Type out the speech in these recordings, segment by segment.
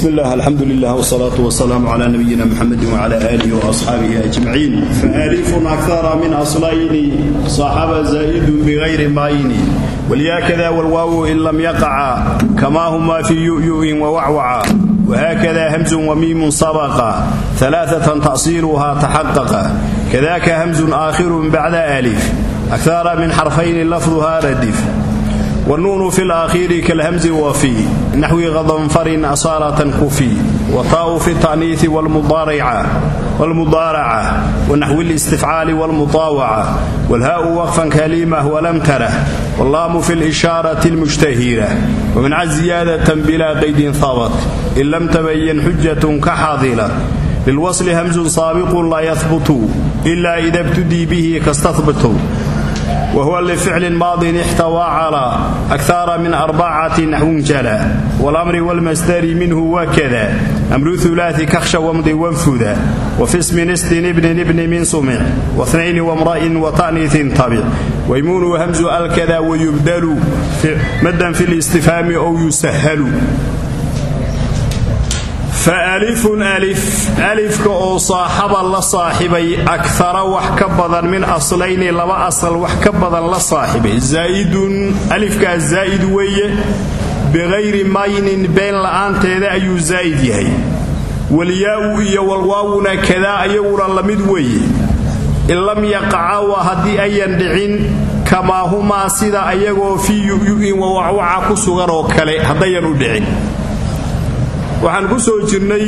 بسم الله الحمد لله والصلاة والسلام على نبينا محمد وعلى آله وأصحابه أجمعين فآليف أكثر من أصلين صاحب زائد بغير معين واليا كذا والواو إن لم يقع كما هما في يؤيؤ ووعوع وهكذا همز وميم سبق ثلاثة تأصيلها تحقق كذاك همز آخر بعد آلف wnuunu fi laakhiiri kalhamzi wa fii naxwi hadanfarin asaalatan kufiy wataau fi ta'niisi wlmudaaraca wanaxwi listifcaali wlmutaawaca wlhaau waqfan kaliimah walam tarah wallaamu fi lishaarati lmujtahira wmanca ziyaadatan bilaa qaydin habat in lam tabayan xujatun ka xaadilat lilwasli hamzun saabiqun laa yahbutu ila ida btudii bihi kastathbatu إذا ابتدي به كاستثبت وهو لفعل ماض احتوى على أكثر من أربعة نحو جلا والأمر والمستر منه وكذا أمر ثلاث كخش ومض وانفذا وفي اسم نست ابن ابن من سمع واثنين وامرأ وتأنيث طبع ويمون وهمز الكذا fa alifun alif. Alifka oo saaxaba la saaxibay akara wax ka badan min aslayni laba asal wax ka badan la saaxibay. Zaa'idun alifkaa zaa'id weeye biqayri maynin been la'aanteeda ayuu zaa'id yahay. Walyaa'u iyo walwaawuna kadaa iyaguna la mid weeye. In lam yaqacaawa haddii ayan dhicin kamaa humaa sida ayagoo fii yu'yin wawacwaca ku sugan oo kale u dhicin waxaan ku soo jirnay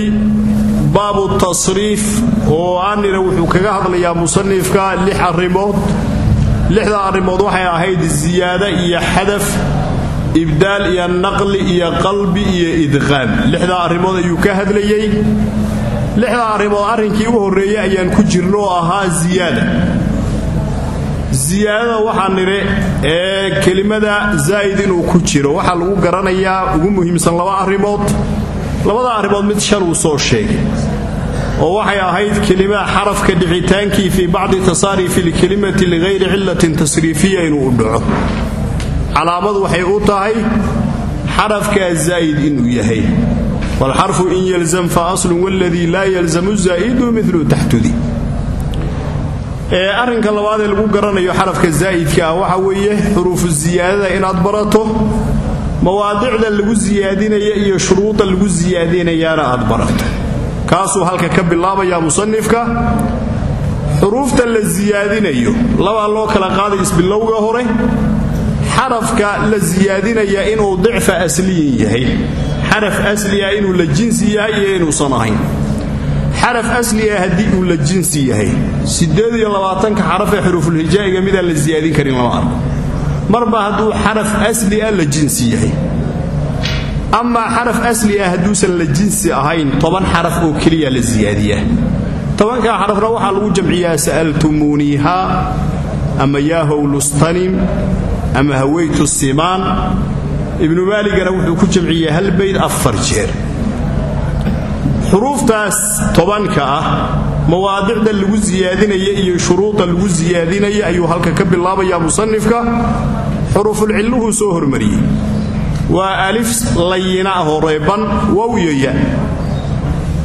baabu tasriif oo aanina wuxuu kaga hadlayaa musanifka lix arrimood. Lixda arrimood waxay ahayd ziyaada iyo xadaf ibdaal iyo naqli iyo qalbi iyo idqaam. Lixda arrimood ayuu ka hadlayey lixda arrimood arrinkii u horreeyey ayaan ku jirno oo ahaa ziyaada. Ziyaadada waxaa nidhi ee kelimada zaa'id inuu ku jiro. Waxaa lagu garanayaa ugu muhiimsan laba arrimood labada arrimood mid shar uu soo sheegay oo waxay ahayd kelimada xarafka dhicitaankii fii bacdi tasaarifi lkelimati ligayri cillatin tasriifiya inuu u dhaco. Calaamadu waxay u tahay xarafkaa zaa'id inuu yahay. Waalxarfu in yalzam fa aslun waladii laa yalzamu zaa'idu milu taxtudi. Arrinka labaadee lagu garanayo xarafka zaa'idka ah waxa weeye xuruufu ziyaadada inaad barato mawaadicda lagu siyaadinaya iyo shuruuda lagu siyaadinayaana aad barato kaasuu halka ka bilaabayaa musanifka xuruufta la siyaadinayo labaa loo kala qaaday isbilowga hore xarafka la siyaadinaya inuu dicfa asliyin yahay. Xaraf asli ah inuu la jinsi yahay iyo inuusan ahayn. Xaraf asli ah haddii uu la jinsi yahay. Sideed iyo labaatanka xaraf ee xuruufulhijaa'iga midaan la siyaadin karin lama arko marba hadduu xaraf asli ah la jinsi yahay. Amaa xaraf asli ah hadduusan la jinsi ahayn toban xaraf oo keliya la siyaadiyaa tobankaa xarafna waxaa lagu jamciyaa sa'altumuuniiha ama yaahow lustanim ama haweytu simaan. Ibnu maaligana wuxuu ku jamciyey hal bayd afar jeer. Xuruuftaas tobanka ah mawaadicda lagu siyaadinaya iyo shuruuda lagu siyaadinaya ayuu halka ka bilaabayaa musanifka. Xurufulcilluhuu soo hormariyey. Waa alif layina ahoo reeban wow iyo ya.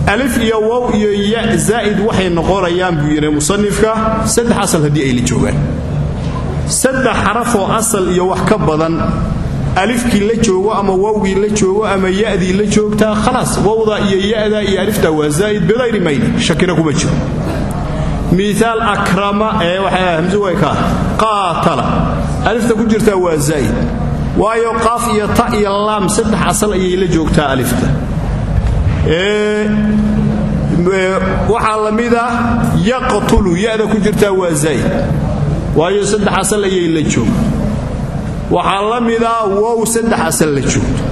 Alif iyo wow iyo ya zaa'id waxay noqonayaan buu yidhi musanifka. Saddex asal haddii ay la joogaan. Saddex xarafoo asal iyo wax ka badan alifkii la joogo ama wowgii la joogo ama ya'dii la joogtaa khalaas wowda iyo ya'da iyo alifta waa zaa'id bikayri mayni shakina kuma jiro. Miaal akrama ee waxay hamsu way ka qaatala. Alifta ku jirtaa waa zaa'id. Waayo qaaf iyo ta iyo laam saddex asal ayay la joogtaa alifta. Waxaa la mida yaqtulu ya'da ku jirtaa waa zaa'id. Waayo saddex asal ayay la joogta waxaa la mida wow saddex asal la joogto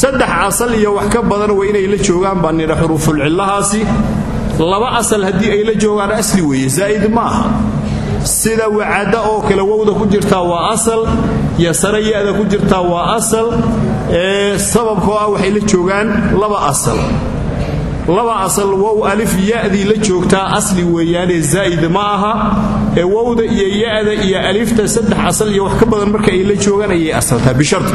saddex asal iyo wax ka badan waa inay la joogaan baa nidha xuruufulcillahaasi laba asal haddii ay la joogaan asli weeye zaa'id ma aha. Sida wacadda oo kale wowda ku jirtaa waa asal yasare ya'da ku jirtaa waa asal. Ee sababkoo ah waxay la joogaan laba asal laba asal wow alif ya'dii la joogtaa asli weeyaanee zaa'id ma aha ee wowda iyo ya'da iyo alifta saddex asal iyo wax ka badan marka ay la joogaan ayay asaltaa bisharti.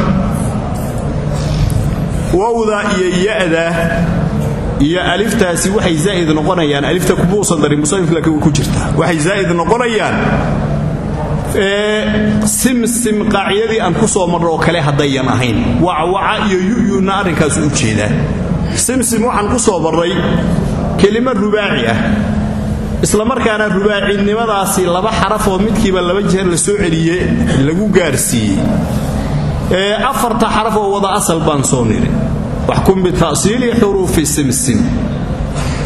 Wowda iyo ya'da iyo aliftaasi waxay zaa'id noqonayaan alifta kubuusan darin musanifka laakiin ku jirta. Waxay zaa'id noqonayaan simsim qaacidadii aan ku soo marro kale haddayan ahayn. Wacwaca iyo yu'yuna arrinkaasu u jeedaa simsim waxaan ku soo marray kelimo rubaaci ah. Isla markaana rubaacinimadaasi laba xarafoo midkiiba laba jeer la soo celiye lagu gaarsiiyey. Ee afarta xaraf oo wada asal baan soo niri waxkum bita'siili xuruufi simsim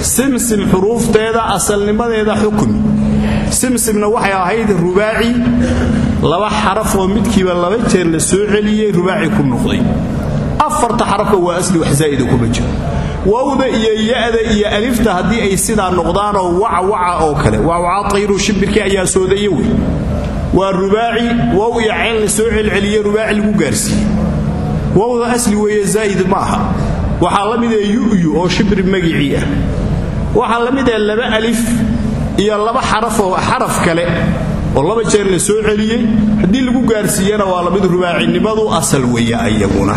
simsim xuruufteeda asalnimadeeda xukmi simsimna waxay ahayd rubaaci. Laba xaraf oo midkiiba laba jeer la soo celiyey rubaaci ku noqday afarta xarafka waa asli wax zaa'ida kuma jiro. Wawda iyo ya'da iyo alifta haddii ay sidaa noqdaanoo wacwaca oo kale. Wacwaca tayru shimbirkii ayaa soodaye wey. Waa rubaaci wow iyo la soo celceliye rubaaci lagu gaarsiiye wowda asli weeye zaa'id ma waxaa la mid ee oo shimbir magicii ah. Waxaa la mid laba alif iyo laba xarafoo xaraf kale oo laba jeer la soo celiyey. Haddii lagu gaarsiiyana waa la mid rubaacinimadu asal weeye ayaguna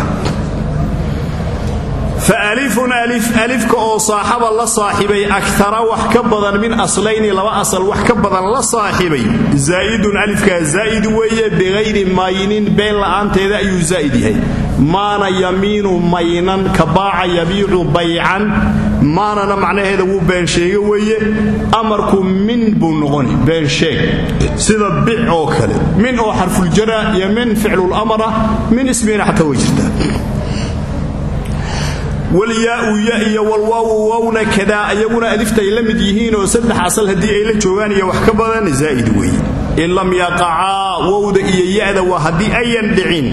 fa alifun alif alifka oo saaxaba la saaxibay akara wax ka badan min aslayni laba asal wax ka badan la saaxibay zaa'idun alifkaa zaa'id weeye bikayri maynin been la'aanteeda ayuu zaa'id yahay maana yamiinu maynan ka baaca yabiicu baycan maanana macnaheeda wuu been sheege weeye amarku min buu noqoni been sheeg sida bic oo kale min oo xarfuljara iyo min ficlulamara min ismiina xataa way walyaau ya iyo walwaawu wawna kadaa ayaguna aliftay la mid yihiinoo saddex asal haddii ay la joogaan iyo wax ka badan zaa'id weeye in lam yaqacaa wowda iyo ya'da waa haddii ayan dhicin.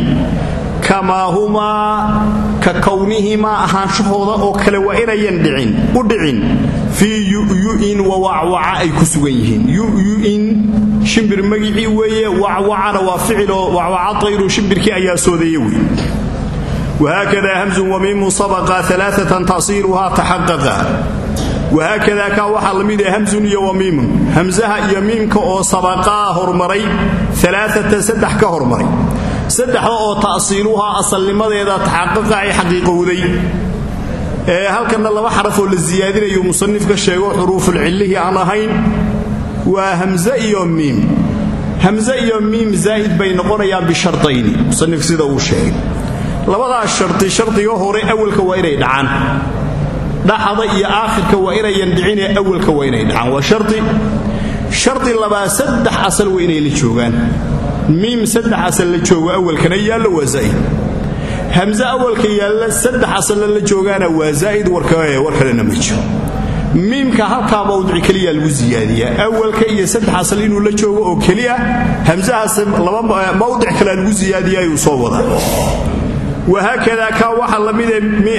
Kamaa humaa ka kownihimaa ahaanshahooda oo kale waa inayan dhicin u dhicin. Fii yu'yu'in wa wacwaca ay ku sugan yihiin. Yu'yu'in shimbir magicii weeye wacwacana waa ficiloo wacwaca tayru shimbirkii ayaa soodeeye wey وhkda hmز wmiimu sabqa aaaa tasiiluhaa taxaqaqa wahaakadaa kaa waxaa la mid ah hamsun iyo wamiimun hamsaha iyo miimka oo sabaqaa hormaray alaaatan saddex ka hormaray saddexda oo ta'siiluhaa asalnimadeeda taxaqaqa ay xaqiiqowday halkanna laba xarafoo la siyaadinayo musanifka sheego xuruufulcillihii aan ahayn waa hamze iyo miim hamze iyo miim sida uu sheegay labadaas sharti shardiga hore awalka waa inay dhacaan. Dhaxada iyo aakhirka waa inayan dhicinee awalka waa inay dhacaan. Waa shardi shardi labaa saddex asal waa inay la joogaan. Miim saddex asal la joogo awalkana yaallo waa zaa'id. Hamse awalka yaalla saddex asalla la joogaana waa zaa'id warkalena ma jiro. Miimka halkaa mawdici keliya lagu siyaadiyaa awalka iyo saddex asal inuu la joogo oo keliya hamsahaas mawdic kalea lagu siyaadiya ayuu soo wadaa wahaakadaa kaa waxaa la mid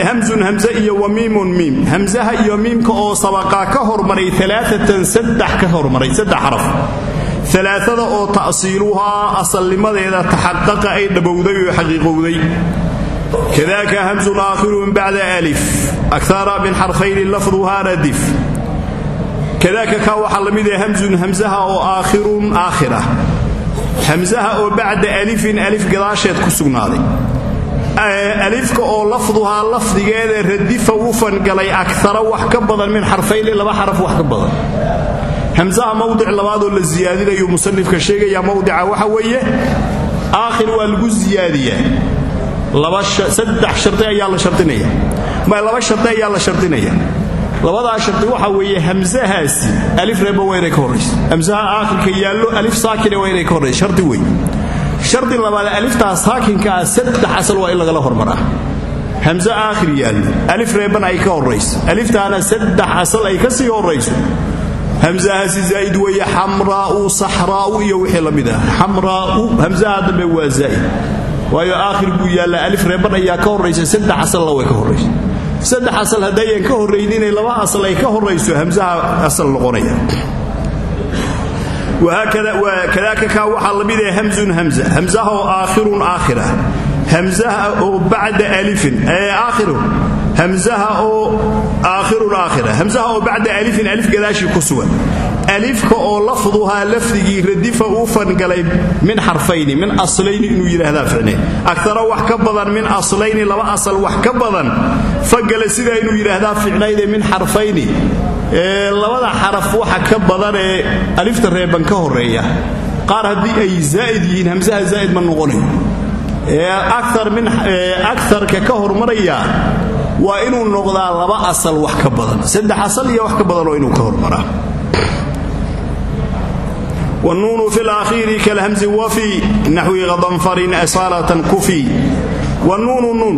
hamsun hamse iyo wamiimun miim hamsaha iyo miimka oo sabaqaa ka hormaray alaaatan saddex ka hormaray saddex xaraf. Alaaada oo ta'siiluhaa asalnimadeeda taxaqaqa ay dhabowday oo xaqiiqowday. Kadaaka hamsun aakhirun bacda alif. Akara min xarfayni lafduhaa radif. Kadaaka kaa waxaa la mid hamsun hamsaha oo aakhirun aakhirah hamsaha oo bacda alifin ku sugnaaday alifka oo lafduhaa lafdigeeda radifa u fangalay akara wax ka badan min xarfayni laba xaraf wax ka badan. Hamsaha mawdic labaadoo la siyaadinayu musanifka sheegaya mawdica waxa weeye aakhir waa lagu siyaadiyaa saddex shardi ayaa la shardinaya ma laba shardi ayaa la shardinaya labadaa shardi waxa weeye hamsahaasi alif reeba waa inay ka horrayso hamsaha alif saakine waa inay shardi wey shardi labaad aliftaa saakinkaa saddex asal waa in lagala hormaraa. Hamse aakhir yaallo alif. Reeban ay ka horrayso. Aliftaana saddex asal ay ka sii horrayso. Hamsahaasi zaa'id weeye xamraa'u saxraa'u iyo wixii la mid ah. Xamraa'u hamsaha dambe waa zaa'id waayo aakhir buu yaallaa alif reeban ayaa ka horraysa. Saddex asalna way ka horrayso saddex asal haddayan ka horrayninay laba asal ay ka horrayso hamsaha asal noqonaya kadaaka kaa waxaa la mid ah hamsun hamza hamsaha oo aakhirun aakhira hamsaha oo bacda alifin ee aakhiru hamsaha oo aakhirun aakhira hamsaha oo bacda alifin alif gadaashii ku sugan alifka oo lafduhaa lafdigii radifa uu fangalay min xarfayni min aslayni inuu yidhaahdaa ficne. Agara wax ka badan min aslayni laba asal wax ka badan fangala sidaa inuu yidhaahdaa ficnayde min xarfayni. Labada xaraf waxa ka badan ee alifta reeban ka horreeya qaar haddii ay zaa'id yihiin hamsaha zaa'id ma noqonayo akarka ka hormaraya waa inuu noqdaa laba asal wax ka badan. Saddex asal iyo wax ka badanoo inuu ka hormaraa qadanfarin asaalatan kufi wanuunu nuun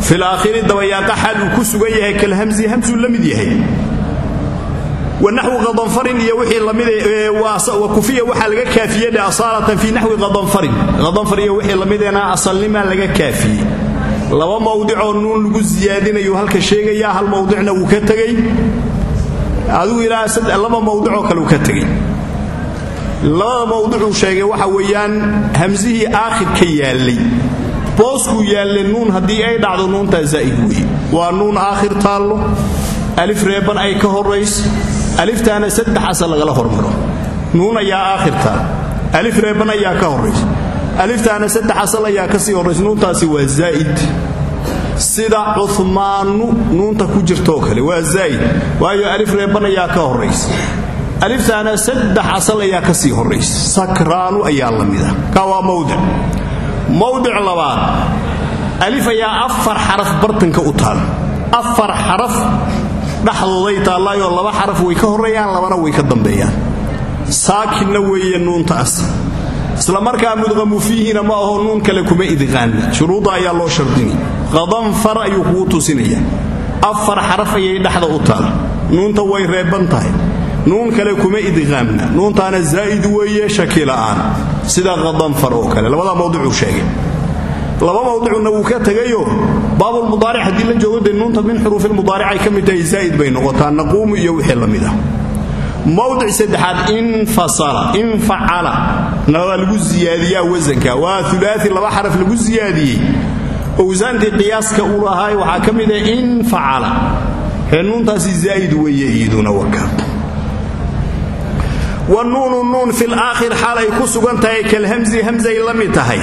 fi laakhiri dabayaaqa xaal uu ku sugan yahay kalhamzi hamsuu la mid yahay wanaxwi qadanfarin iyo wixii la mid kufiya waxaa laga kaafiyey dhe asaalatan fii naxwi qadanfarin qadanfar iyo wixii lamidena asalnimaa laga kaafiyey laba mawdicoo nuun lagu siyaadinayu halka sheegaya hal mawdicna wuu ka tegey adigu ilaa laba mawdicoo kale uu ka tegey labada mawducuu sheegay waxa weeyaan hamsihii aakhirka yaallay. Booskuu yaallay nuun haddii ay dhacdo nuuntaa zaa'id weeye. Waa nuun aakhir taallo. Alif reeban ay ka horrayso. Aliftaana saddex asal lagala hormaro. Nuun ayaa aakhir taal. Alif reeban ayaa ka horrayso. Aliftaana saddex asal ayaa ka sii horraysa nuuntaasi waa zaa'id. Sida cumaannu nuunta ku jirtoo kale waa zaa'id. Waayo alif reeban ayaa ka horraysa aliftaana saddex asal ayaa ka sii horraysa sakraanu ayaa la mida ka waa mawdic. Mawdic labaad. Alif ayaa afar xaraf bartanka u taal. Afar xaraf dhexdooday taallaayoo laba xaraf way ka horreeyaan labana way ka dambeeyaan. Saakinna weeye nuuntaas. Isla markaa mudqamu fiihina ma aho nuun kale kuma idqaanna shuruudda ayaa loo shardini. Qadanfar ayuu kugu tusinaya. Afar xaraf ayay dhexda u taal. Nuunta way reeban tahay nuun kale kuma idqaamna nuuntaana zaa'id weeye shaki la'aan sida qadanfar oo kale. Labada mawducuu sheegay. Laba mawducuna wuu ka tegayo. Baabulmudaaric haddii la joogo dee nuunta min xuruufilmudaaricay ka mid tahay zaa'id bay noqotaa. Naquumu iyo wixii la mid ah. Mawdic saddexaad infasala infacala. Na waa lagu siyaadiyaa wasanka waa ulaai laba xaraf lagu siyaadiyey owsaantii qiyaaska uu lahaay waxaa ka mid ah infacala. Ee nuuntaasi zaa'id weeye waka wanuunu nuun fi laakhir xaal ay ku sugan tahay kalhamzi hamzay la mid tahay.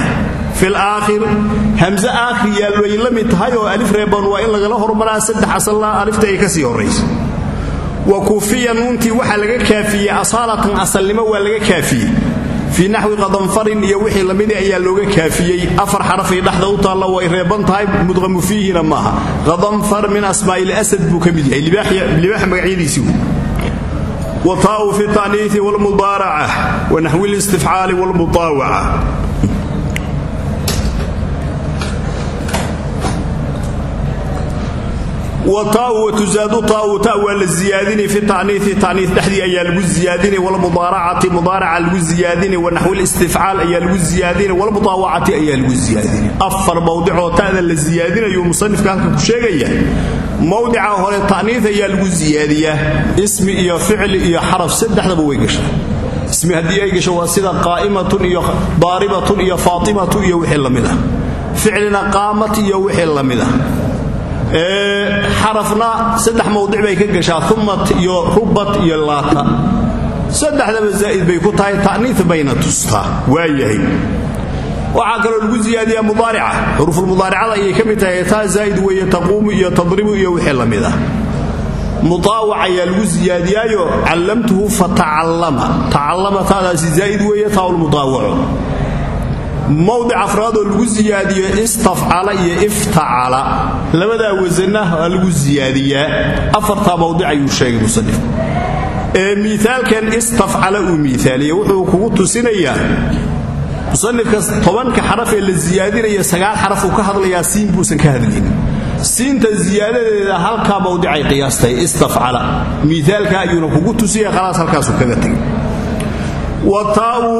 Fi laakhir hamze aakhir yaal way la mid tahay oo alif reeban waa in lagala hormaraa saddex asalla alifta ay ka sii horraysa wa kufiya nuuntii waxaa laga kaafiyey asaalatan asalnimo waa laga kaafiyey. Fii naxwi qadanfarin iyo wixii lamidi ayaa looga kaafiyey. Afar xarafay dhexda u taalla way reeban tahay mudqamu fiihina maaha. Qadanfar min wataau fi taniii wlmudaaraca wanaxwi listifcaali wlmutaawaca wataau watuzaadu taau ta waa la ziyaadini fi taniii tanii dhexdii ayaa lagu ziyaadini wlmudaaracati mudaaraca lagu ziyaadini wanaxwi listifcaal ayaa lagu ziyaadini wlmudaawacati ayaa lagu ziyaadini afar mawdicoo ta'da la ziyaadinayu musanifka halka ku sheegaya mawdica hore ta'niif ayaa lagu siyaadiyaa ismi iyo ficli iyo xaraf saddexdaba way gashaa ismi haddii ay gasho waa sida qaa'imatun iyo daaribatun iyo faatimatu iyo wixii la mid ah. Ficlina qaamat iyo wixii la mid ah. Xarafna saddex mawdic bay ka gashaa umat iyo rubat iyo laata. Saddexdaba zaa'id bay ku tahay ta'niif bayna tustaa waayahay waxaa kaloo lagu ziyaadiyaa mudaarica xuruufulmudaaricada ayay ka mid tahay taa zaa'id weeye taquumu iyo tadribu iyo wixii la mid ah. Mutaawac ayaa lagu siyaadiyaayo callamtuhu fatacallama tacallama. Taadaasi zaa'id weeye taaulmutaawaco mawdic lagu siyaadiyo istafcala iyo iftacala. Labadaa wasanna waa lagu siyaadiyaa afartaa mawdic ayuu sheegay musanif ee miaalkan istafcala uu miaaliye wuxuu kugu tusinayaa musanifka tobanka xaraf ee la siyaadinaya sagaal xaraf uu ka hadlayaa siin buusan ka hadlaynin siinta siyaadadeeda halkaa mawdicay qiyaastahay istafcala. Miaalka ayuuna kugu tusiya khalaas halkaasuu kaga tegay wataau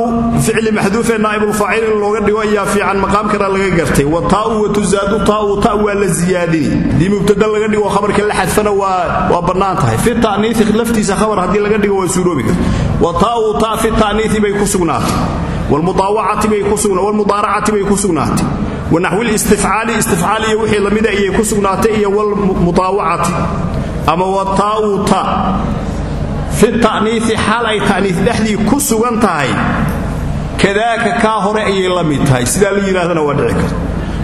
ficli maxduufee naa'ibulfaacil in looga dhigo ayaa fiican maqaamkana laga gartay. Wataau watuzaadu taau ta waa la ziyaadini haddii mubtada laga dhigo khabarka la xadfana waa bannaan tahay. Fi ta'niii laftiisa khabar haddii laga dhigo waa suuroobi karta. Wataau ta fi bay ku sugnaatay wlmudaawacati bay ku sugnaatay wanaxwi istifcaali istifcaal iyo wixii lamida ayay ku sugnaatay iyo wlmudaawacati ama wataau ta fi ta'niisi xaal ay ta'niis dhexdii ku sugan tahay kadaaka kaa hore ayay la mid tahay sidaa la yidhahdana waa dhici karta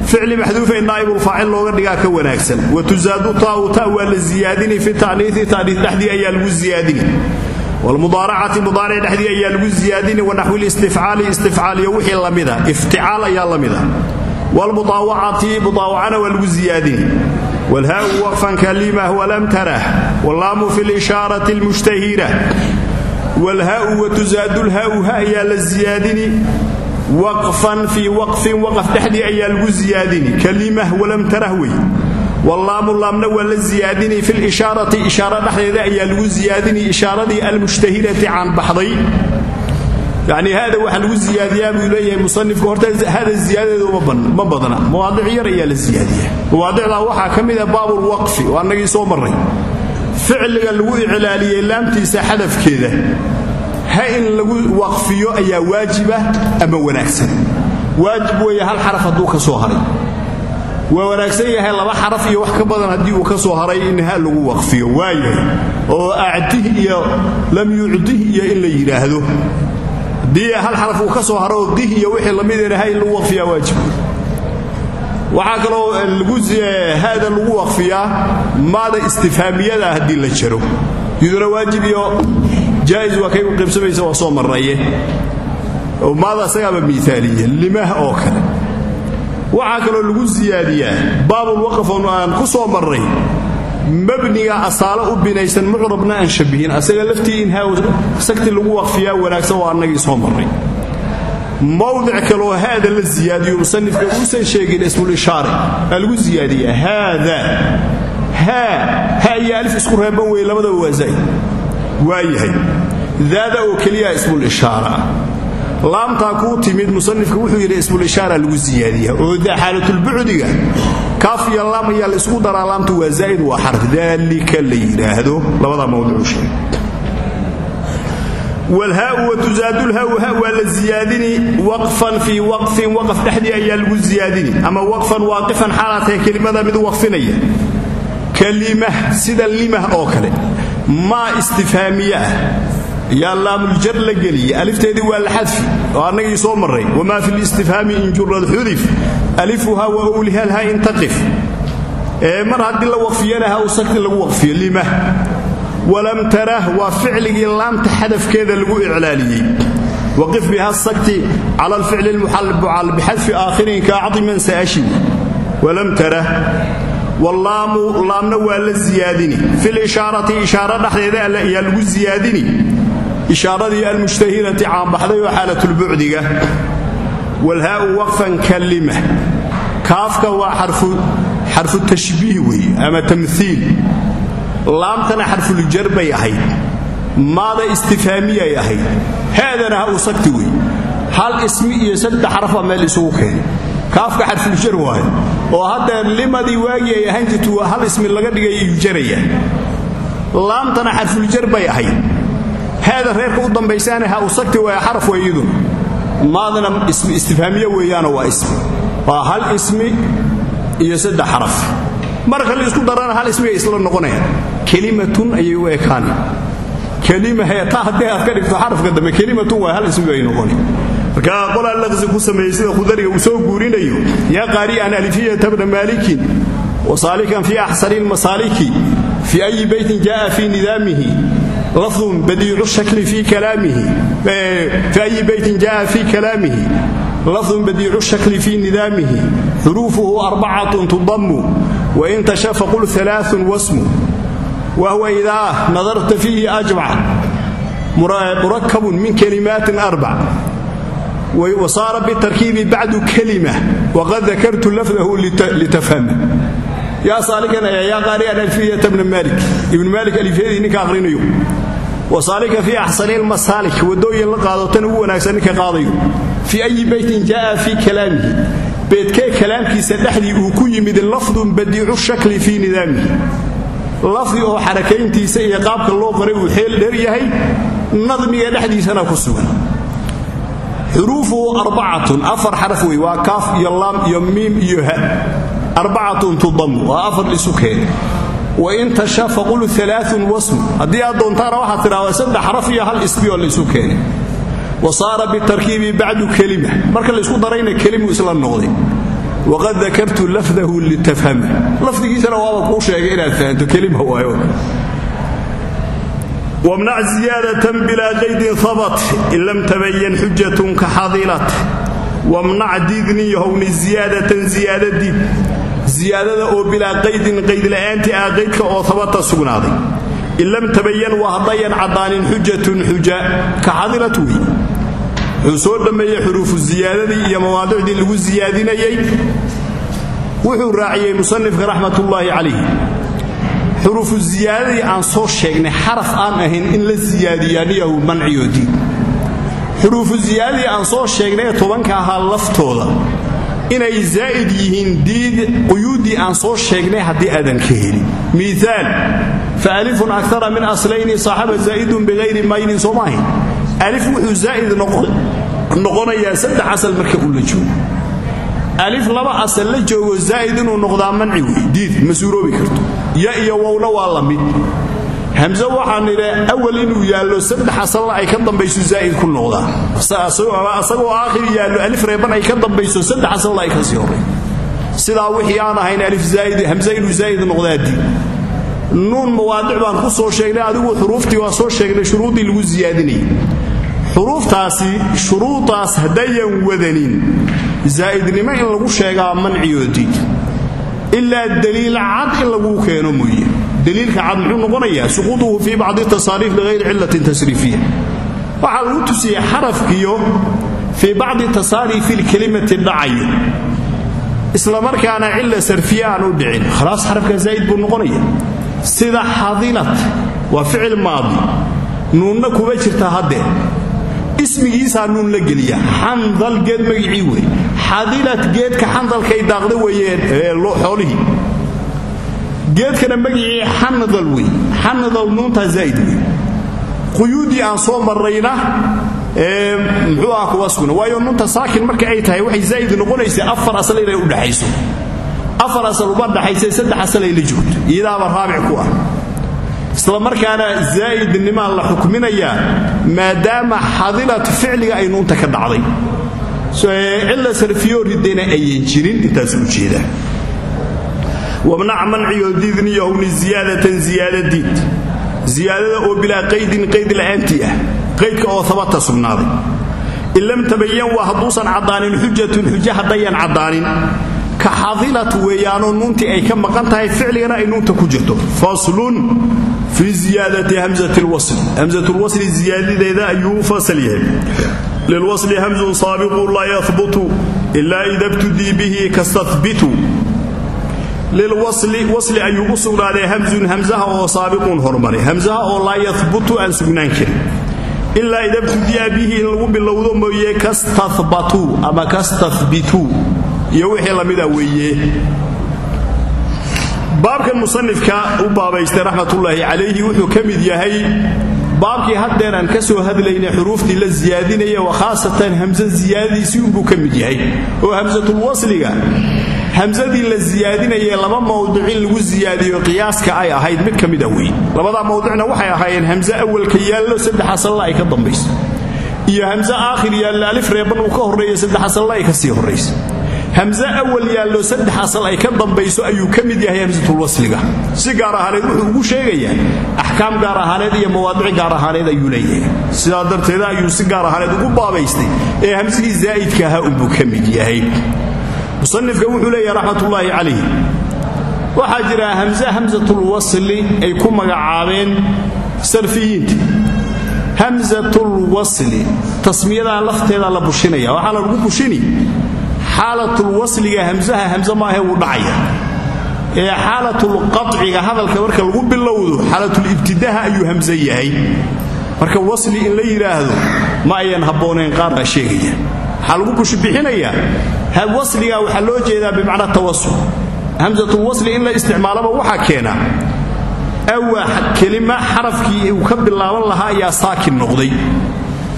ficli maxduufa in naa'ibulfaacil looga dhigaa ka wanaagsan wa tusaadu taa'u ta waa la ziyaadini fi ayaa lagu ziyaadini wlmudaaracati mudaaric dhexdii ayaa lagu ziyaadini wanaxwi listifcaali istifcaal iyo wixii lamida ifticaal ayaa la mida wlmudaawacati mudaawacana waa lagu ziyaadini wlhaau waqfan kalimah walam tarah wallaamu fi lishaarati lmushtahira wlhaau watusaadu lhaau ha ayaa la ziyaadini waqfan fii waqfin waqaf dhexdii ayaa lagu ziyaadini kalimah walam tarah wey wallaamu laamna waa la ziyaadini fi lishaarati ishaara dhexdeeda ayaa lagu ziyaadini ishaaradii almushtahirati caanbaxday yani hada waxaa lagu ziyaadiyaa buu leeyahay musanifku horta hada ziyaadadeedu ma badna. Mawaadic yar ayaa la ziyaadiya mawaadicdaa waxaa ka mida baabulwaqfi oo annagii soo marray. Ficliga lagu iclaaliyey laamtiisa xadafkeeda ha in lagu waqfiyo ayaa waajiba ama wanaagsan waa wanaagsan yahay laba xaraf iyo wax ka badan haddii uu ka soo haray in ha lagu waqfiyo. Waayahay oo acdih iyo lam yucdih iyo in la yidhaahdo. Haddii hal xaraf uu ka soo haro dih iyo wixii lamidena ha in lagu waqfiyaa waajib. Waxaa kaloo haada lagu waqfiyaa maada istifhaamiyada haddii la jaro. Iyaduna waajib iyo jaa'is waa kay u qaybsamaysa waa soo marraye oo maada isagaaba miaaliya limah oo kale waxaa kaloo lagu siyaadiyaa baabulwaqaf oonu aan ku soo marray mabniga asaalo u binaysan mucrabna aan shabihin asaga laftii in sagti lagu waqfiyaa wanaagsan waa annagii soo marray mawdic kaloo haada la siyaadiyo musanifka uusan sheegin ismulishaare aa lagu siyaadiyaa haada. Haa. Ha iyo alif isku reeban weye labadaba waa zaa'id. Waa yahay. Daada oo keliya ismulishaara laamtaa kuu timid musanifka wuxuu yidhi ismulishaara lagu siyaadiyaa oo xaalatulbucdiga. Kaaf iyo laam ayaa la isku daraa laamtu waa zaa'id waa xarf. Daalika la yidhaahdo. Labadaa mawducu sheeg. Wlhaau watusaadulhaau ha waa la ziyaadini. Waqfan fii waqfin waqaf dhexdii ayaa lagu ziyaadini. Ama waqfan waaqifan xaalaatee kelimada mid waqfinaya. Kalimah sida limah oo kale. Maa yaa laamuljar la geliye alifteedii waa la xadfi oo annagii soo marray. Wamaa fi listifhaami in jurad xudif alifuha wa owlihalha intaqif ee mar haddii la waqfiyana ha u sagti lagu waqfiyo limah walam tarah waa ficligii laamta xadafkeeda lagu iclaaliyey. Waqif biha sakti cala alficli lmuxalbucal bixadfi aakhirin kaacdiman sa'ashiw walam tarah wallaamu laamna waa la ziyaadini. Filishaarati ishaaro dhexdeeda alle ayaa lagu ishaaradii almushtahirati caanbaxday oo xaalatulbucdiga walhaau waqfan kalima kaafka waa xarfu tashbiih weeye ama tamhiil laamtana xarfuljar bay ahayd maada istifhaamiyay ahayd. Haadana ha uu sagti wey hal ismi iyo saddex xarafaa meel isugu keenay. Kaafka xarfuljar waayo oo haddeer limadii waagii ay jirtu hal ismi laga dhigay iyuu jaraya. Laamtana xarfuljar bay ahayd haada reerka u dambaysaana ha uu sagti waaya xaraf way iyaduna maadana istifhaamiye weeyaano waa ismi. Waa hal ismi iyo saddex xaraf. Marka la isku darana hal ismigay isla noqonayaan. Kelimatun ayay u ekaan ta haddii aad ka dhigto xarafka dambe kelimatun waa hal ismi bay noqoni. Marka qolaa laqsi ku sameeyey sida khudariga uu soo guurinayo yaa qaari'an alifiyata bna maalikin wasaalikan fi axsani lmasaaliki fi ayi beytin jaa fi nidaamihi lafdun badiicu shakli fi kalaamihi fi ayi beytin jaa fi kalaamihi lafdun badiicu shakli fi nidaamihi xuruufuhu arbacatun tudamu wain tasha faqul alaaun wasmu wahwa idaa nadarta fiihi ajmac murakabun min kalimaatin arbac wasaara bitarkiibi bacdu kalima waqad dakartu lafdahu litafhama yaa saalikan yaa qaari'an alfiyata bna maalik ibnu maalik alifiyadii ninka aqrinayo wasaalika fii axsani lmasaalik wadooyin la qaadotana ugu wanaagsan ninka qaadayo fii ayi beytin jaaa fii kalaamihi. Beedkee kalaamkiisa dhexdii uu ku yimid lafdun badiicu shakli fii nidaamihi. Lafdi oo xarakayntiisa iyo qaabka loo qoray uu xeel dheer yahay nadmiga dhexdiisana ku sugan. Xuruufuhu arbacatun afar xaraf wey waa kaaf iyo miim iyo wain tasha faqul alaaun wasm. Haddii aad doontaana waxaad tidhahdaa saddex xaraf iyo hal ismi oo laysu keenay. Wa saara bitarkiibi bacdu kelima. Marka laysku darayna kelimu isla noqday. Waqad dakartu lafdahu litafhama. Lafdigiisana waaba kuu sheegay inaad fahanto kelima waayo. Wamnac ziyaadatan bilaa qaydin habat in lam tabayan xujatun ka xadilat wamnac diidni yahowni ziyaadatan ziyaadadiid ziyaadada oo bilaa qaydin qaydla'aantii ah qaydka oo habata sugnaaday. In lam tabayan waa haddayan caddaanin xujatun xuja ka xadilat wey wuxuu soo dhammeeyey iyo mawaadicdii lagu siyaadinayey wuxuu raaciyey musanifka raxmatullaahi calayh xuruufu ziyaadadii aan soo sheegnay xaraf aan ahayn in la siyaadiyaa niyahu manciyo diid xuruufu ziyaadadii aan soo sheegnay ee tobanka ahaa laftooda inay zaa'id yihiin diid quyuuddii aan soo sheegnay haddii aadan ka helin. Miaal fa alifun akara min aslayni saaxaba zaa'idun bihayri maynin soo maahayn alif wuxuu zaa'id noqonayaa saddex asal marka uu la joogo. Alif laba asal la joogo zaa'id inuu noqdaa manci wey diid ma suuroobi karto. Ya iyo wowna waa la mid hamse waxaan nidhe awal inuu yaallo saddex asalna ay ka dambayso zaa'id ku noqdaa asagoo aakhir yaallo alif reeban ay ka dambayso saddex asalna ay ka sii horray sidaa wixii aan ahayn alif zaa'id hamse inuu zaa'id noqdaa diid nuun mawaadic baan ku soo sheegnay adigu xuruuftii waa soo sheegnay shuruuddii lagu siyaadinayay xuruuftaasi shuruudaas haddayan wadanin. Zaa'idnimo in lagu sheegaa manciyo diid ilaa daliil cad in laguu keeno mooye daliilka cad muxuu noqonayaa suquuduhu fii bacdi tasaariif ligayri cillatin tasriifiya waxaa lagu tusiyey xarafkiyo fii bacdi tasaariifi lkelimati dhacayo isla markaana cilla sarfiya aan u dhicin. Khalaas xarafkaa zaa'id buu noqonaya sida xadilat waa ficil maadi. Nuunna kuma jirta haddee ismigiisaa nuun la geliya. Xandal geed magicii wey xadilat geedka xandalkay daaqda geedkana magicii xanadal wey. Xanadal nuuntaa zaa'id wey. Quyuuddii aan soo marrayna muxuu ah kuwa sugna. Waayo nuunta saakin marka ay tahay waxay zaa'id noqonaysaa afar asal inay u dhaxayso. Afar asal uma dhaxaysa saddex asal ay la joogto. Iyadaaba raabic ku ah. Isla markaana zaa'idnimaa la xukminayaa maadaama xadilat ficliga ay nuunta ka dhacday. Cilla sarfiyo ridayna ayan jirin intaas u jeedaa wamnac manciyo diidni yahowni ziyaadatan ziyaadadiid. Ziyaadada oo bilaa qaydin qayd la'aantii ah. Qaydka oo habata sugnaaday. In lam tabayan waa hadduusan caddaanin xujatun xujo haddayan ka xadilat weeyaanoo nuuntii ay ka maqan tahay ficligana ay nuunta ku jirto. Faslun fii ziyaadati hamzati lwasl hamzatulwasli ziyaadadeeda ayuu fasal yahay. Lilwasli hamzun saabiqu laa yahbutu ilaa ida btudii bihi kastahbitu lilwasli wasli ayuu u sugnaaday hamzun hamzaha oo saabiqun hormaray hamzaha oo laa yahbutu aan sugnaan karin ilaa ida btudiya bihi in lagu bilowdo mooye kastahbatuu ama kastahbituu iyo wixii lamida weeye baabkan musanifka u baabaystay raxmatullaahi calayhi wuxuu ka mid yahay baabkii haddeer aan ka soo hadlaynay xuruuftii la siyaadinaya wa khaasatan hamse siyaadadiisii unbuu ka hamsadii la siyaadinayee laba mawdic in lagu siyaadiyo qiyaaska ay ahayd mid ka mida wey labadaa mawdicna waxay ahaayeen hamse awalka yaallo saddex asalla ay ka dambayso iyo hamse aakhir yaallo alif reeban uu ka horreeyo saddex asalla ay ka sii horrayso. Hamse awal yaallo saddex asal ay ka dambayso ayuu ka mid yahay hamsatulwasliga si gaar ahaaneed wuxuu ugu sheegayaa axkaam gaar ahaaneed iyo mawaadic gaar ahaaneed ayuu leeyahay. Sidaa darteeda ayuu si gaar ahaaneed ugu baabaystay ee hamsigii zaa'idka ahaa unbuu ka yahay musanifka wuxuu leeyahay raxmatullaahi calayh. Waxaa jira hamse hamsatulwasli ay ku magacaabeen sarfiyiinta hamsatulwasli tasmiyadaa lafteeda la bushinaya waxaa lagu bushini. Xaalatulwasliga hamsaha hamse maahe wuu dhacaya. Ee xaalatulqaciga hadalka marka lagu bilowdo xaalatulibtidaha ayuu hamse yahay. Marka wasli in la yidhaahdo ma ayan habboonayn qaar baa sheegaya waxaa lagu bushbixinayaa wasliga waxaa loo jeedaa bimacnaa tawasul hamsatulwasli in la isticmaalaba waxaa keena awa kelima xarafkii uu ka bilaaban lahaa ayaa saakin noqday.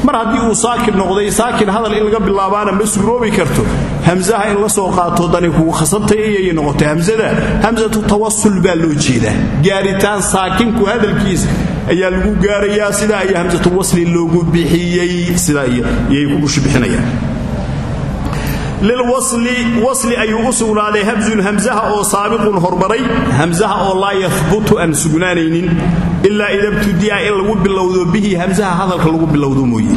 Mar haddii uu saakin noqday saakin hadal in laga bilaabaana ma suuroobi karto. Hamsaha in la soo qaato dani kugu khasabtay iyay noqotay. Hamsada hamsatu tawasul baa loo jeedaa. Gaaritaan saakinku hadalkiisa ayaa lagu gaarayaa sidaa iyo hamsatul wasli loogu bixiyey sidaa iyay ku bushi bixinayaan lilwasli wasli ayuu u sugnaaday hamsun hamsaha oo saabiqun hormaray hamsaha oo laa yahbutu aan sugnaanaynin ilaa ida btudi'a in lagu bilowdo bihi hamsaha hadalka lagu bilowdo mooye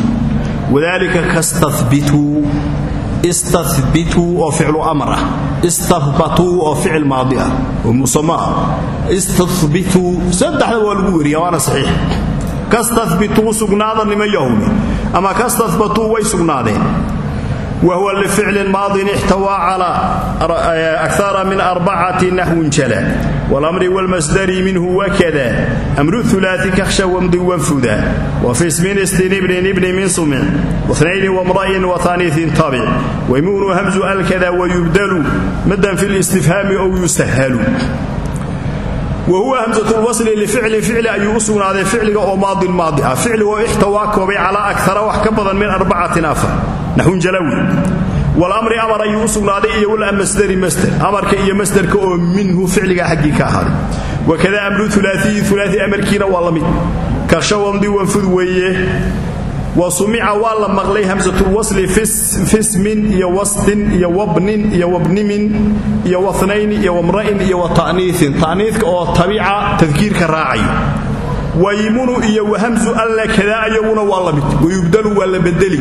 wadalika kastabituu istabituu oo ficlu amar ah istahbatuu oo ficil maadi ah oo musama ah istabituu saddexda waa lagu weriya waana saxiix sugnaadeen وهو لفعل ماض احتوى على أكثر من أربعة نحو جلا والأمر والمصدر منه وكذا أمر الثلاث كخش ومضي وانفذا وفي اسم استن ابن ابن من سمع واثنين وامرأ وثانيث طبع ويمون همز الكذا ويبدل مدا في الاستفهام wahuwa hamsatulwasli lificli ficli ayuu u sugnaaday ficliga oo maadin maadi ah ficligoo ixtawaa koobay calaa akara wax ka badan min arbacatin afar naxun jalawi walamri amar ayuu u sugnaaday iyo wlmasdari masder amarka iyo masderka oo minhu ficliga xaggii ka ahaaday wakada amru ulaaiyi ulaai amarkiina waa la ka shawamdi wanfud weeye wa sumica waa la maqlay hamsatulwasli fismin iyo wasdin iyo wabnin iyo wabnimin iyo wanayni iyo wamra'in iyo wata'niiin ta'niidka oo tabica tadkiirka raacayo wayimunu iyo wahamsu alla kadaa iyaguna waa la mid. Wayubdalu waa la bedeli.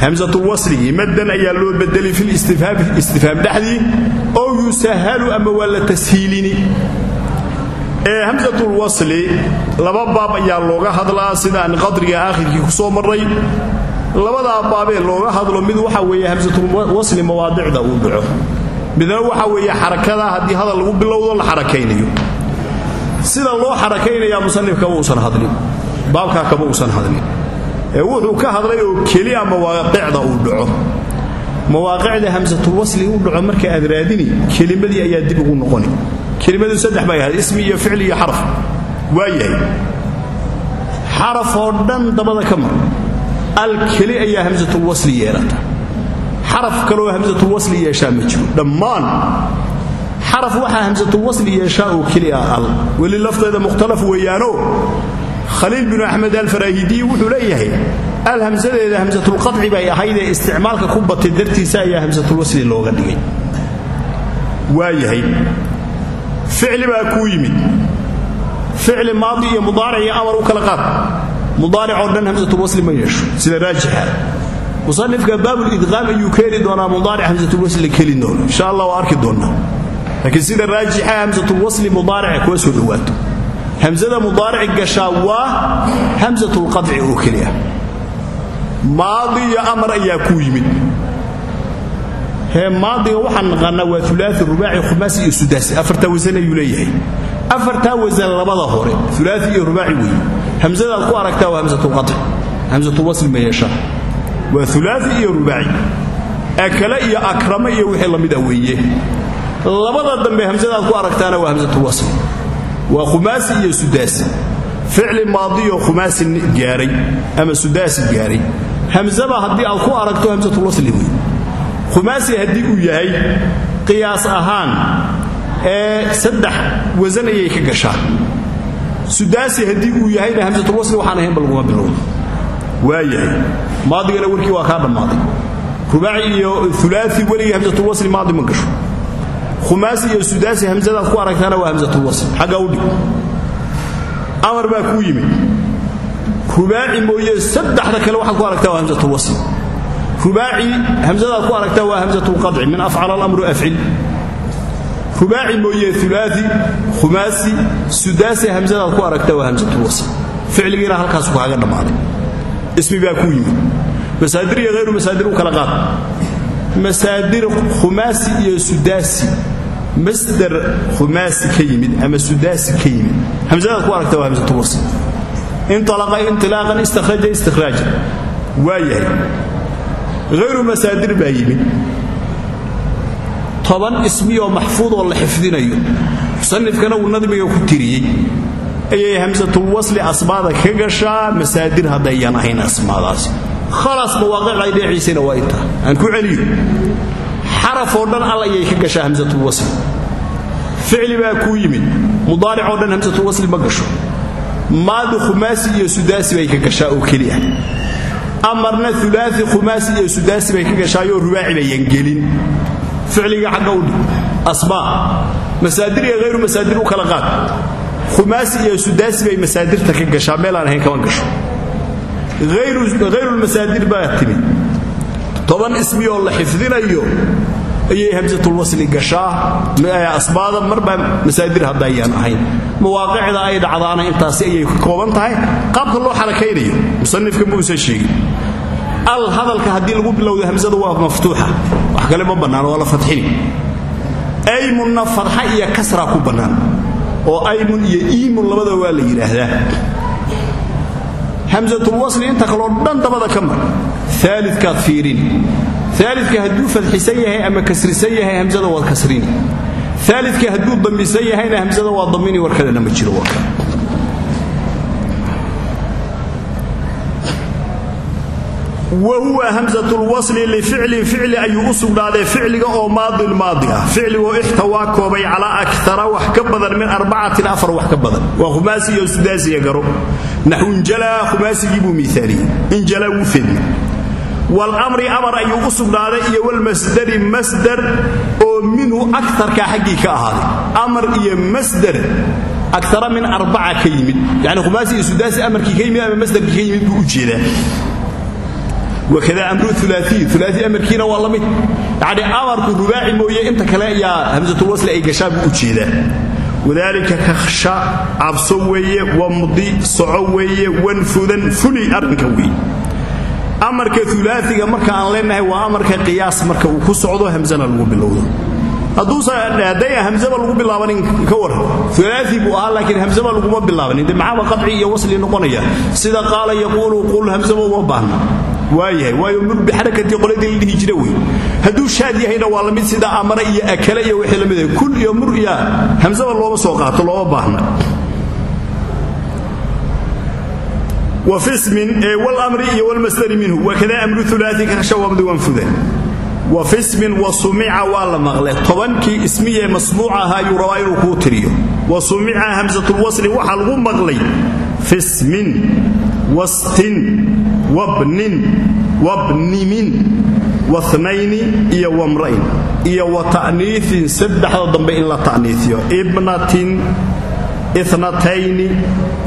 Hamsatulwasligi madan ayaa loo bedeli filistifhaam dhexdii. Ow yusahalu ama waa la tashiilini ee hamsatul wasli laba baab ayaa looga hadlaa sidaan qadriga aakhirkii ku soo marray. Labadaa baabee looga hadlo mid waxa weeye hamsatul wasli mawaadicda uu dhaco. Midna waxa weeye xarakada haddii hadal lagu bilowdo la xarakaynayo. Sida loo xarakaynayaa musanifkama uusan hadlin. Baabkaa kama uusan hadlin. Ee wuxuu ka hadlay oo keliya mawaaqicda uu dhaco. Mawaaqicda hamsatul wasli u dhaco marka aad raadini kelimadii ayaa dib ugu noqoni kelimadu saddex bay ahayd ismi iyo ficli iyo xaraf. Waa yahay. Xaraf oo dhan dabada ka mar al keli ayaa hamsatul wasli yeelata. Xaraf kaloo hamsatul wasli yeeshaa ma jiro. Dhammaan. Xaraf waxaa hamsatul wasli yeeshaa oo keli ah al. Weli lafteeda mukhtalaf weeyaano. Khaliil binu axmed alfaraahidiyi wuxuu leeyahay al hamsadeeda hamsatulqadci bay ahaydee isticmaalka ku batay dartiisa ayaa hamsatul wasli ficli baa kuu yimid ficli maadi iyo mudaaric iyo amar u kala qaad mudaaric oo dhan hamsatul wasli ma yeesho sida raajixa musanifka baabulidqaam ayuu keeni doonaa mudaaric hamsatul wasli keli doono insha allah waa arki doonaa laakiin sida raajixa hamsatul wasli mudaarica kuwa soo dhowaato hamsada mudaaric gashaa waa hamsatul qadci oo keliya maadi iyo amar ayaa kuu yimid maadiga waxaan naqaanaa waa ulaai rubaaci khumaasi iyo sudaasi. Afartaa wasan ayuu leeyahay. Afartaa wasan labada hore ulaai iyo rubaaci weeye hamsadaad ku aragtaa waa hamsatulqaci hamsatulwasli ma yeesha. Waa ulaai iyo rubaaci. Akale iyo akrame iyo wixii la mida weeye. Labada dambe hamsadaad ku aragtaana waa hamsatulwasli waa khumaasi iyo sudaasi. Ficli maadiyo khumaasi gaaray ama sudaasi gaaray. Hamsada haddii aad ku aragto hamsatulwasli wey khumaasi haddii uu yahay qiyaas ahaan ee saddex wasan ayay ka gashaa. Sudaasi haddii uu yahayna hamsatulwasli waxaan ahaynba laguma bilowdo. Waa maadigana warkii waa kaa dhammaaday. Rubaaci iyo ulaai weligii hamsatulwasli maadi ma gasho. Khumaasi iyo sudaasi hamsadaad ku aragtaana waa hamsatulwasli xagga u dhig. Amar baa kuu yimid. Rubaaci mooye saddexda kale waxaad ku aragtaa waa hamsatulwasli rubaaci hamsadaad ku aragtaa waa hamsatulqadci min afcala alamru afcil. Rubaaci mooye ulaai khumaasi sudaasi hamsadaad ku aragtaa waa hamsatulwasl ficligiina halkaasu kaaga dhammaaday. Ismi baa kuu yimid. Masaadir iyo hayru masaadir u kala qaad. Masaadir khumaasi iyo sudaasi. Masdar khumaasi ka ama sudaasi ka yimid. Ku aragtaa waa hamsatulwasl inalaqa intilaaqan istakhraja istikhraajan waa yahay hayru masaadir baa yimid toban ismi oo maxfuud oo la xifdinayo musanifkana uu nadmiga ku tiriyey ayay hamsatulwasli asmaada ka gashaa masaadir haddayan ahayn asmaadaasi khalaas mawaaqicay dheeciisana waa intaa aan ku celiyo xaraf oo dhan al ayay ka gashaa hamsatulwasli ficli baa kuu yimid mudaaric oo dhan hamsatulwasli ma gasho maadi khumaasi iyo sudaasi bay ka gashaa oo keli amarna ulaai khumaasi iyo sudaasi bay ka gashaayoo rubaaci gelin ficliga xagga u dhig asmaa. Masaadir iyo hayru masaadir u kala qaad. Khumaasi iyo sudaasi bay masaadirta ka gashaa meelaan ahayn kama gasho. Hayrulmasaadir baa timi. Toban ismi oo la xifdinayo ayay hamsatulwasli gashaa asbaada marbaa masaadir haddayaan ahayn. Mawaaqicda ay dhacdaana intaasi ayay ka kooban tahay. Qaabka loo xarakaynayo musanifka muusan sheegin al hadalka haddii lagu bilowdo hamsada waa maftuuxa. Wax kale ma bannaan waa la fadxini aymunna fadxa iyo kasra ku bannaan. Oo aymun iyo iimun labada waa la yidhaahdaa hamsatulwasli inta kaloo dhan dabada ka mar aalidkaad fiirin aalidka hadduu fadxisan yahay ama kasrisan yahay hamsada waad kasrini aalidka hadduu damisan yahayna hamsada waa damini warkadana ma jiro warka wa huwa hamsatulwasli lificlin ficli ayuu u sugnaaday ficliga oo maadin maadi ah ficligoo ixtawaa koobay calaa akara wax ka badan min arbacatin afar wax ka badan wlmri amar ayuu u sugnaaday iyo wlmasdari masdar oo minhu akarka xaggii ka ahaaday. Amar iyo masdar akara min arbaca ka yimid. Yani khumaasi iyo sudaasi amarkii ka yimid ama masdarkii ka yimid buu u jeedaa. Wakada amru ulaai ulaai amarkiina waa la mid. Yani amarku rubaaci mooye inta kale ayaa hamsatulwasli ay gashaa buu u jeedaa. Wadaalika kakhsha cabso weeye wamdi soco weeye amarka ulaaiga marka aan leenahay waa amarka qiyaas marka uu ku socdo hamsana lagu bilowdo. Hadday hamsaba lagu bilaabanin ka waran ulaai buu ahaa laakiin hamsaba laguma bilaabanin de maxaaba qadci iyo wasli noqonaya? Sida qaala yaquulu qul hamsaba uma baahna. Waayahay waayo bixarakatii qoladii la dhihi jira wey shaad yahayna waa la mid sida amara iyo akale iyo wixii la mid ah. Kul iyo mur iyo hamsaba looma soo qaato looma baahna wfismin wlmri iyo wlmasdari minhu. Wakada amru ulaai kaksha wamdi wanfuda wa fismin wa sumica waa la maqle. Tobankii ismiyee masbuuca ahaa ayuu rabaa inuu kuu tiriyo. Wa sumica hamsatulwasli waxaa lagu maqlay fismin wastin wabnin wabnimin wanayni iyo wamra'in iyo wa ta'niiin saddexda dambe in la ta'niiiyo ibnatin inatayni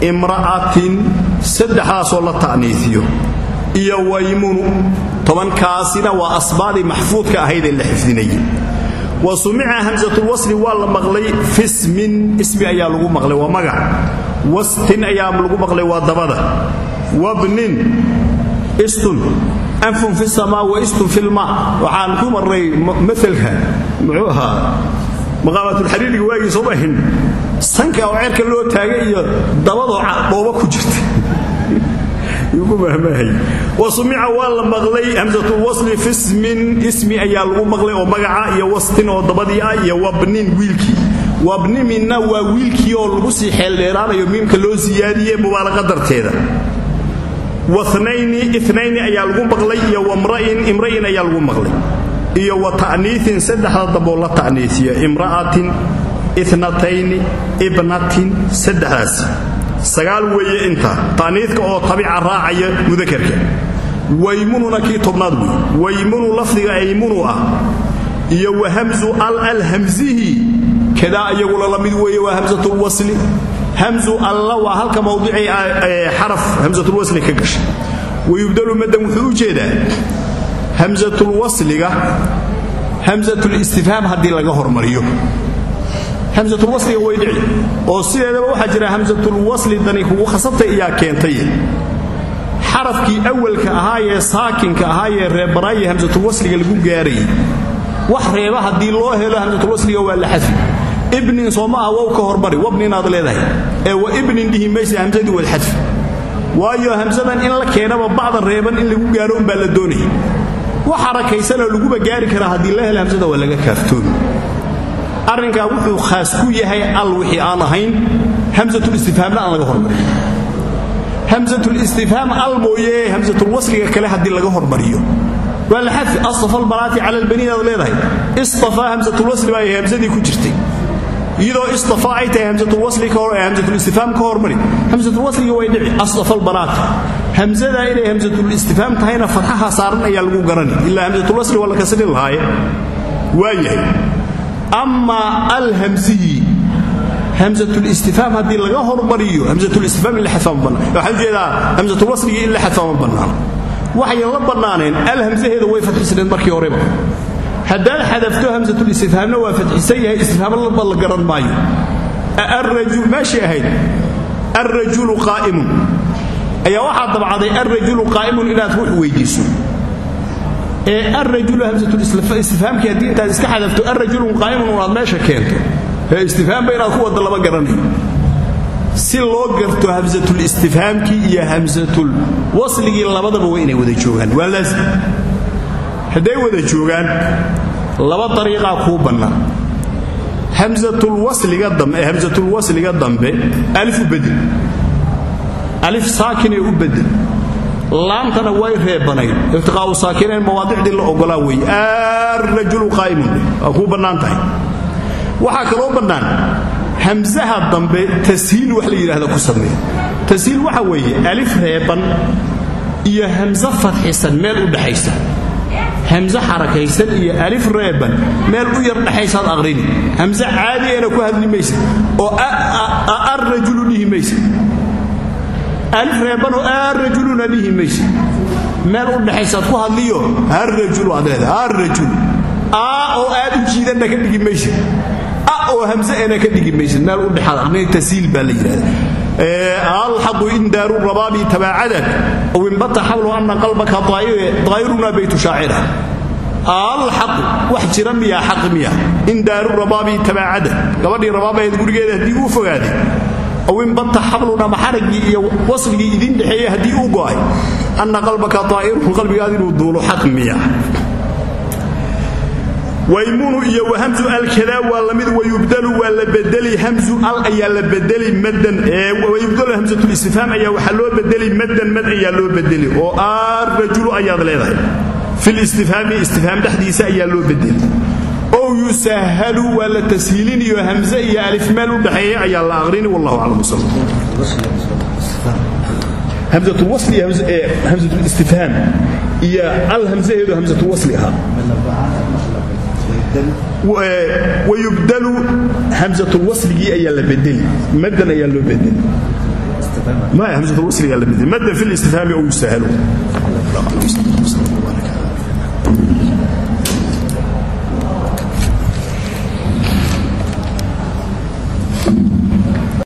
imra'atin saddexdaasoo la ta'niiiyo iyo waymunu tobankaasina waa asbaadii maxfuudka ahayd ee la xifdinayay. Wa sumica hamsatulwasli waa la maqlay fismin ismi ayaa lagu maqlay waa magac. Wastin ayaa lagu maqlay waa dabada. Wabnin istun anfun fi samaa wa istun filmaa waxaan ku mahin sanka oo ceerka loo taagay iyo dabadoo dhooba ku jirta. Wa sumica waa la maqlay hamsatulwasli fismin ismi ayaa lagu maqlay oo magaca iyo wastin oo dabadii ah iyo wabnin wiilkii. Wabniminna waa wiilkii oo lagu sii xeeldheeraanayo miimka loo siyaadiye mubaalaqa darteeda. Wanayni inayni ayaa lagu maqlay iyo wamra'in imra'in ayaa lagu maqlay. Iyo wa ta'niiin saddexda damboo la ta'niisiyo imra'atin inatayni ibnatin saddexdaas sagaal weeye inta. Ta'niidka oo tabica raacaya mudakarka. Waymununa kii tobnaad wey waymunu lafdiga aymunu ah. Iyo wa hamzu al al hamsihi kadaa iyaguna la mid weeye waa hamsatulwasli hamzu alla waa halka mawdicii xaraf hamsatulwasli ka gashay. Wayubdalu madan wuxuu u jeedaa hamsatulwasliga hamsatulistifhaam haddii laga hormariyo hamsatulwasliga way dhici oo sideedaba waxaa jira hamsatulwasli dani kugu khasabtay iyaa keentay. xarafkii awalka ahaayee saakinka ahaayee reebaraaye hamsatulwasliga lagu gaarayay wax reeba haddii loo helo hamsatulwasliga waa la xadfi. ibnin soo ma ah wow ka hormari wabninaad leedahay. ee wa ibnin dhihi maysa hamsadii walxadfi waayo hamsadan in la keenaba bacda reeban in lagu gaaro umbaa la doonaya wax harakaysanoo laguba gaari karaa haddii la helo hamsada waa laga kaaftoomi arrinkaa wuxuu khaas ku yahay al wixii aan ahayn. Hamsatulistifhaamna aan laga hormarin hamsatulistifhaam al mooye hamsatulwasliga kale haddii laga hormariyo. Waa la xadfi astafa albanaati cala albaniin aad leedahay. Istafaa hamsatulwasli baa hamsadii ku jirtay. Iyadoo istafaa ay tahay hamsatulwasli hamsatulistifhaam ka hormari hamsatulwasliga way dhici astafa albanaati hamsadaa inay hamsatulistifhaam tahayna fatxaha saaran ayaa lagu garani. Ilaa hamsatulwasli waa la kasrin lahaaye waa yahay amaa alhamsihii hamsatulistifhaam haddii laga hormariyo hamsatulistifhaam in la xadfaa ma bannaan waxaan u jeedaa hamsatulwasligii in la xadfaa ma waxayan la bannaaneen al way fadxisneed markii horeba. Haddaad xadafto hamsatulistifhaamna waa fadxisan yahay istifhaamlaba la garan maayo. Meeshii ahayd alrajulu qaa'imun. Ayaa waxaa dabcaday alrajulu qaa'imun inaad ruux weydiiso ee alrajulu hamsatulistifhaamkii haddii intaad iska xadafto alrajulun qaa'imun unaad meesha keento. Ee istifhaamba inaad ku wadda lama garanayo si loo garto hamsatulistifhaamkii iyo hamsatul wasligii labadaba waa inay wada joogaan. Waa laazim. Hadday wada joogaan laba dariiqaa kuu bannaan hamsatulwasliga dambe hamsatulwasliga dambe alif u bedel alif saakinee u bedel laamtana way reebanayd iltiqaa'u saakinayn mawaadicdii la ogolaa weeye arrajulu qaa'imun waa kuu bannaan tahay waxaa kaloo bannaan hamsaha dambe tashiil wax la yidhaahda ku sameey tashiil waxa weeye alif reeban iyo hamse fadxisan meel u dhaxaysa hamse xarakaysan iyo alif reeban meel u yar dhexaysaad aqrini hamse caadiana ku hadli maysa oo dhihi maysa alif reebanoo arrajuluna dhihi maysa. Meel u dhexaysaad ku hadliyo arrajulu aad leedahay arrajulu aa oo aad u jiidanna ka dhigi maysa. Oo hamseena ka dhigi maysid meel u dhexaad aqrini tasiil baa la yidhahda alxaqu in daaru rabaabi tabaacadak ow inbata xawlu anna qalbaka daa'iruna baytu shaacira. Alxaqu wax jira miyaa xaq miya in daaru ow inbata xablun ama xaraggii iyo wasligii idin dhexeeya haddii uu go'ay anna qalbaka daa'irun qalbigaad inuu duulo xaq miya. Waymunu iyo wahamsu alkadaa waa la mid wayubdalu waa la bedeli hamsu al ayaa la bedeli madan wayubdalu hamsatulistifhaam ayaa waxaa loo bedeli madan mad ayaa loo bedeli oo arrajulu ayaad leedahay. Filistifhaami istifhaam dhexdiisa ayaa loo bedeli ow yusahalu waa la tashiiliniyo hamse iyo alif meel u dhaxeeya ayaa la aqrini wallahu aclam sal hamsatulwasli iyo hamsatulistifhaam iyo al hamsaheedu hamsatulwasli ahaa wayubdalu hamsatulwasligii ayaa la bedeli madan ayaa loo bedeli. Maya hamsatulwasligaa la bedeli madan fi listifhaami ow yusahalu